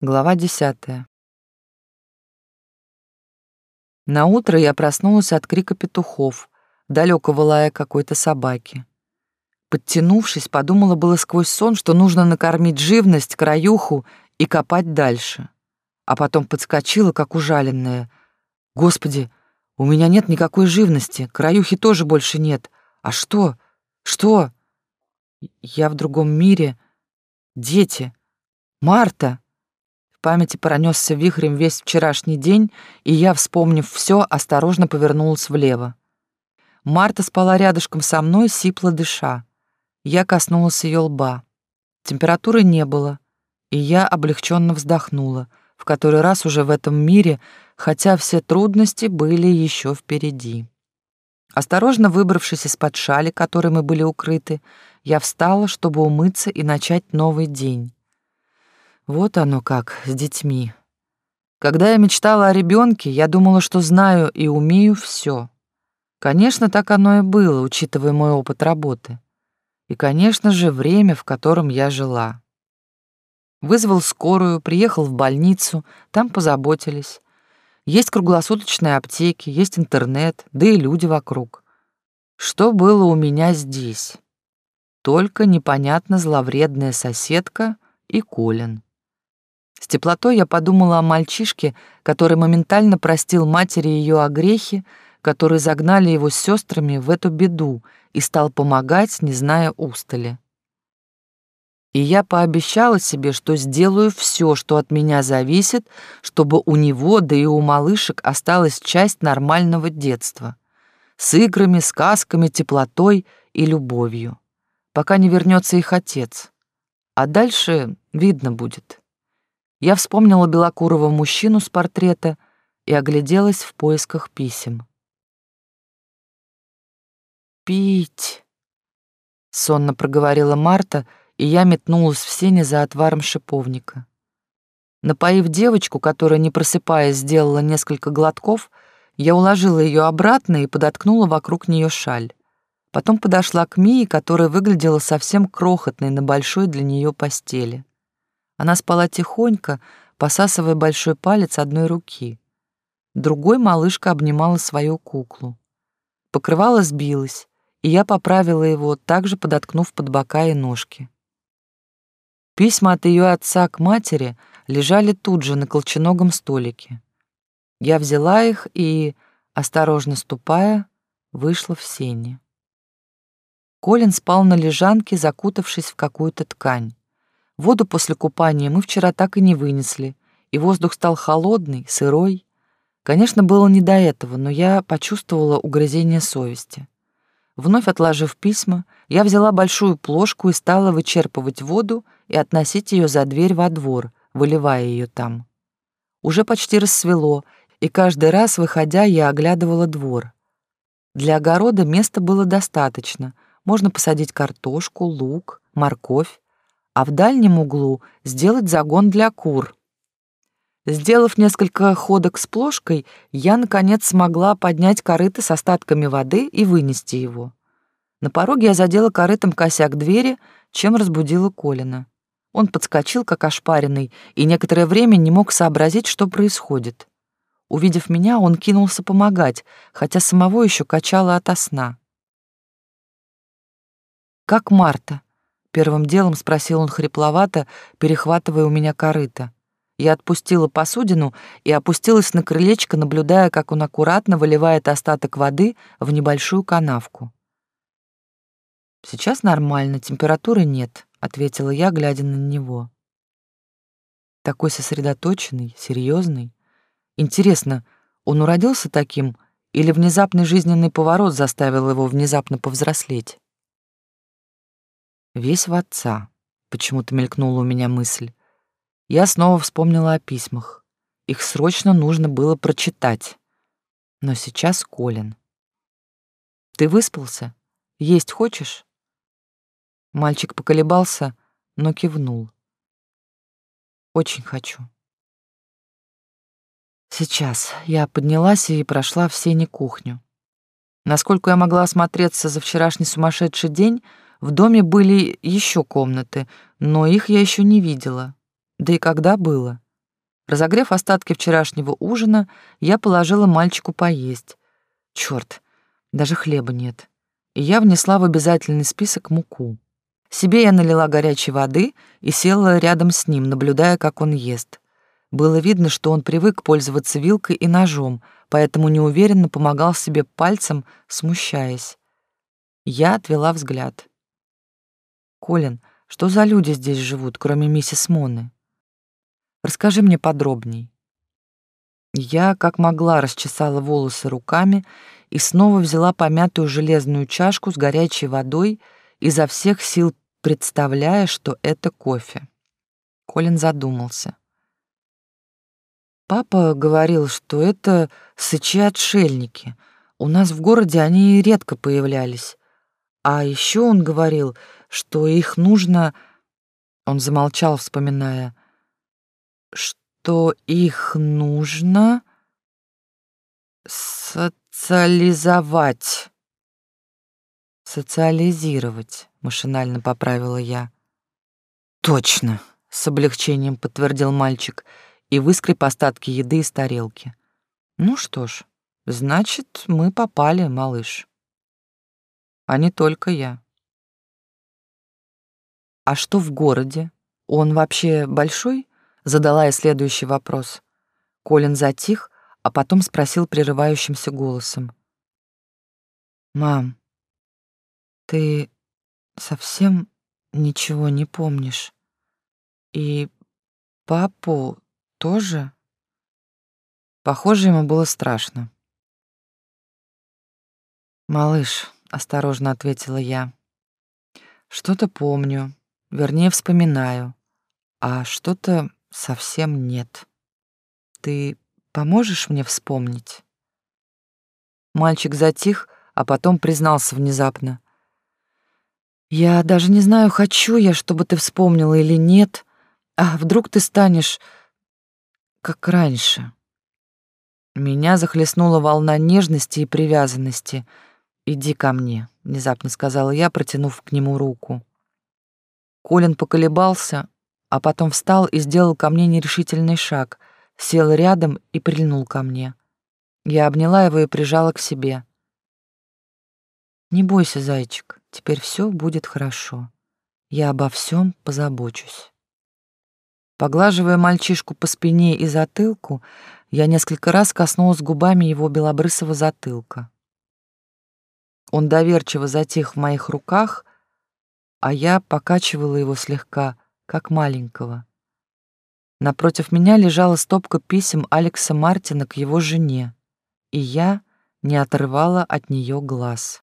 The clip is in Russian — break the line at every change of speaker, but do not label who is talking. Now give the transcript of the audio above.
Глава десятая. На утро я проснулась от крика петухов, далекого лая какой-то собаки. Подтянувшись, подумала было сквозь сон, что нужно накормить живность, краюху и копать дальше. А потом подскочила, как ужаленная. Господи, у меня нет никакой живности, краюхи тоже больше нет. А что? Что? Я в другом мире. Дети. Марта. В памяти пронесся вихрем весь вчерашний день, и я, вспомнив все, осторожно повернулась влево. Марта спала рядышком со мной, сипло дыша. Я коснулась ее лба. Температуры не было, и я облегченно вздохнула, в который раз уже в этом мире, хотя все трудности были еще впереди. Осторожно выбравшись из-под шали, которой мы были укрыты, я встала, чтобы умыться и начать новый день. Вот оно как, с детьми. Когда я мечтала о ребенке, я думала, что знаю и умею все. Конечно, так оно и было, учитывая мой опыт работы. И, конечно же, время, в котором я жила. Вызвал скорую, приехал в больницу, там позаботились. Есть круглосуточные аптеки, есть интернет, да и люди вокруг. Что было у меня здесь? Только непонятно зловредная соседка и Колин. С теплотой я подумала о мальчишке, который моментально простил матери ее огрехи, которые загнали его с сестрами в эту беду и стал помогать, не зная устали. И я пообещала себе, что сделаю все, что от меня зависит, чтобы у него, да и у малышек осталась часть нормального детства. С играми, сказками, теплотой и любовью. Пока не вернется их отец. А дальше видно будет. Я вспомнила белокурого мужчину с портрета и огляделась в поисках писем. «Пить!» — сонно проговорила Марта, и я метнулась в сене за отваром шиповника. Напоив девочку, которая, не просыпаясь, сделала несколько глотков, я уложила ее обратно и подоткнула вокруг нее шаль. Потом подошла к Мии, которая выглядела совсем крохотной на большой для нее постели. Она спала тихонько, посасывая большой палец одной руки. Другой малышка обнимала свою куклу. Покрывало сбилось, и я поправила его, также подоткнув под бока и ножки. Письма от ее отца к матери лежали тут же на колченогом столике. Я взяла их и, осторожно ступая, вышла в сени. Колин спал на лежанке, закутавшись в какую-то ткань. Воду после купания мы вчера так и не вынесли, и воздух стал холодный, сырой. Конечно, было не до этого, но я почувствовала угрызение совести. Вновь отложив письма, я взяла большую плошку и стала вычерпывать воду и относить ее за дверь во двор, выливая ее там. Уже почти рассвело, и каждый раз, выходя, я оглядывала двор. Для огорода места было достаточно. Можно посадить картошку, лук, морковь, а в дальнем углу сделать загон для кур. Сделав несколько ходок с плошкой, я, наконец, смогла поднять корыто с остатками воды и вынести его. На пороге я задела корытом косяк двери, чем разбудила Колина. Он подскочил, как ошпаренный, и некоторое время не мог сообразить, что происходит. Увидев меня, он кинулся помогать, хотя самого еще качало ото сна. «Как Марта?» Первым делом спросил он хрипловато, перехватывая у меня корыто. Я отпустила посудину и опустилась на крылечко, наблюдая, как он аккуратно выливает остаток воды в небольшую канавку. «Сейчас нормально, температуры нет», — ответила я, глядя на него. Такой сосредоточенный, серьезный. Интересно, он уродился таким или внезапный жизненный поворот заставил его внезапно повзрослеть? Весь в отца. Почему-то мелькнула у меня мысль. Я снова вспомнила о письмах. Их срочно нужно было прочитать. Но сейчас Колин. «Ты выспался? Есть хочешь?» Мальчик поколебался, но кивнул. «Очень хочу». Сейчас я поднялась и прошла в сене кухню. Насколько я могла осмотреться за вчерашний сумасшедший день — в доме были еще комнаты, но их я еще не видела. Да и когда было? Разогрев остатки вчерашнего ужина, я положила мальчику поесть. Чёрт, даже хлеба нет. И я внесла в обязательный список муку. Себе я налила горячей воды и села рядом с ним, наблюдая, как он ест. Было видно, что он привык пользоваться вилкой и ножом, поэтому неуверенно помогал себе пальцем, смущаясь. Я отвела взгляд. «Колин, что за люди здесь живут, кроме миссис Моны?» Расскажи мне подробней. Я, как могла, расчесала волосы руками и снова взяла помятую железную чашку с горячей водой, изо всех сил представляя, что это кофе. Колин задумался. Папа говорил, что это сычи-отшельники. У нас в городе они редко появлялись. А еще он говорил, что их нужно... Он замолчал, вспоминая что их нужно социализовать. Социализировать, машинально поправила я. Точно, с облегчением подтвердил мальчик и выскреб остатки еды из тарелки. Ну что ж, значит, мы попали, малыш. А не только я. А что в городе? Он вообще большой? Задала я следующий вопрос. Колин затих, а потом спросил прерывающимся голосом. «Мам, ты совсем ничего не помнишь? И папу тоже?» Похоже, ему было страшно. «Малыш», — осторожно ответила я, — «что-то помню, вернее, вспоминаю, а что-то совсем нет. Ты поможешь мне вспомнить?» Мальчик затих, а потом признался внезапно. «Я даже не знаю, хочу я, чтобы ты вспомнила или нет. А вдруг ты станешь как раньше?» Меня захлестнула волна нежности и привязанности. «Иди ко мне», — внезапно сказала я, протянув к нему руку. Колин поколебался, а потом встал и сделал ко мне нерешительный шаг, сел рядом и прильнул ко мне. Я обняла его и прижала к себе. «Не бойся, зайчик, теперь все будет хорошо. Я обо всем позабочусь». Поглаживая мальчишку по спине и затылку, я несколько раз коснулась губами его белобрысого затылка. Он доверчиво затих в моих руках, а я покачивала его слегка, как маленького. Напротив меня лежала стопка писем Алекса Мартина к его жене, и я не отрывала от нее глаз.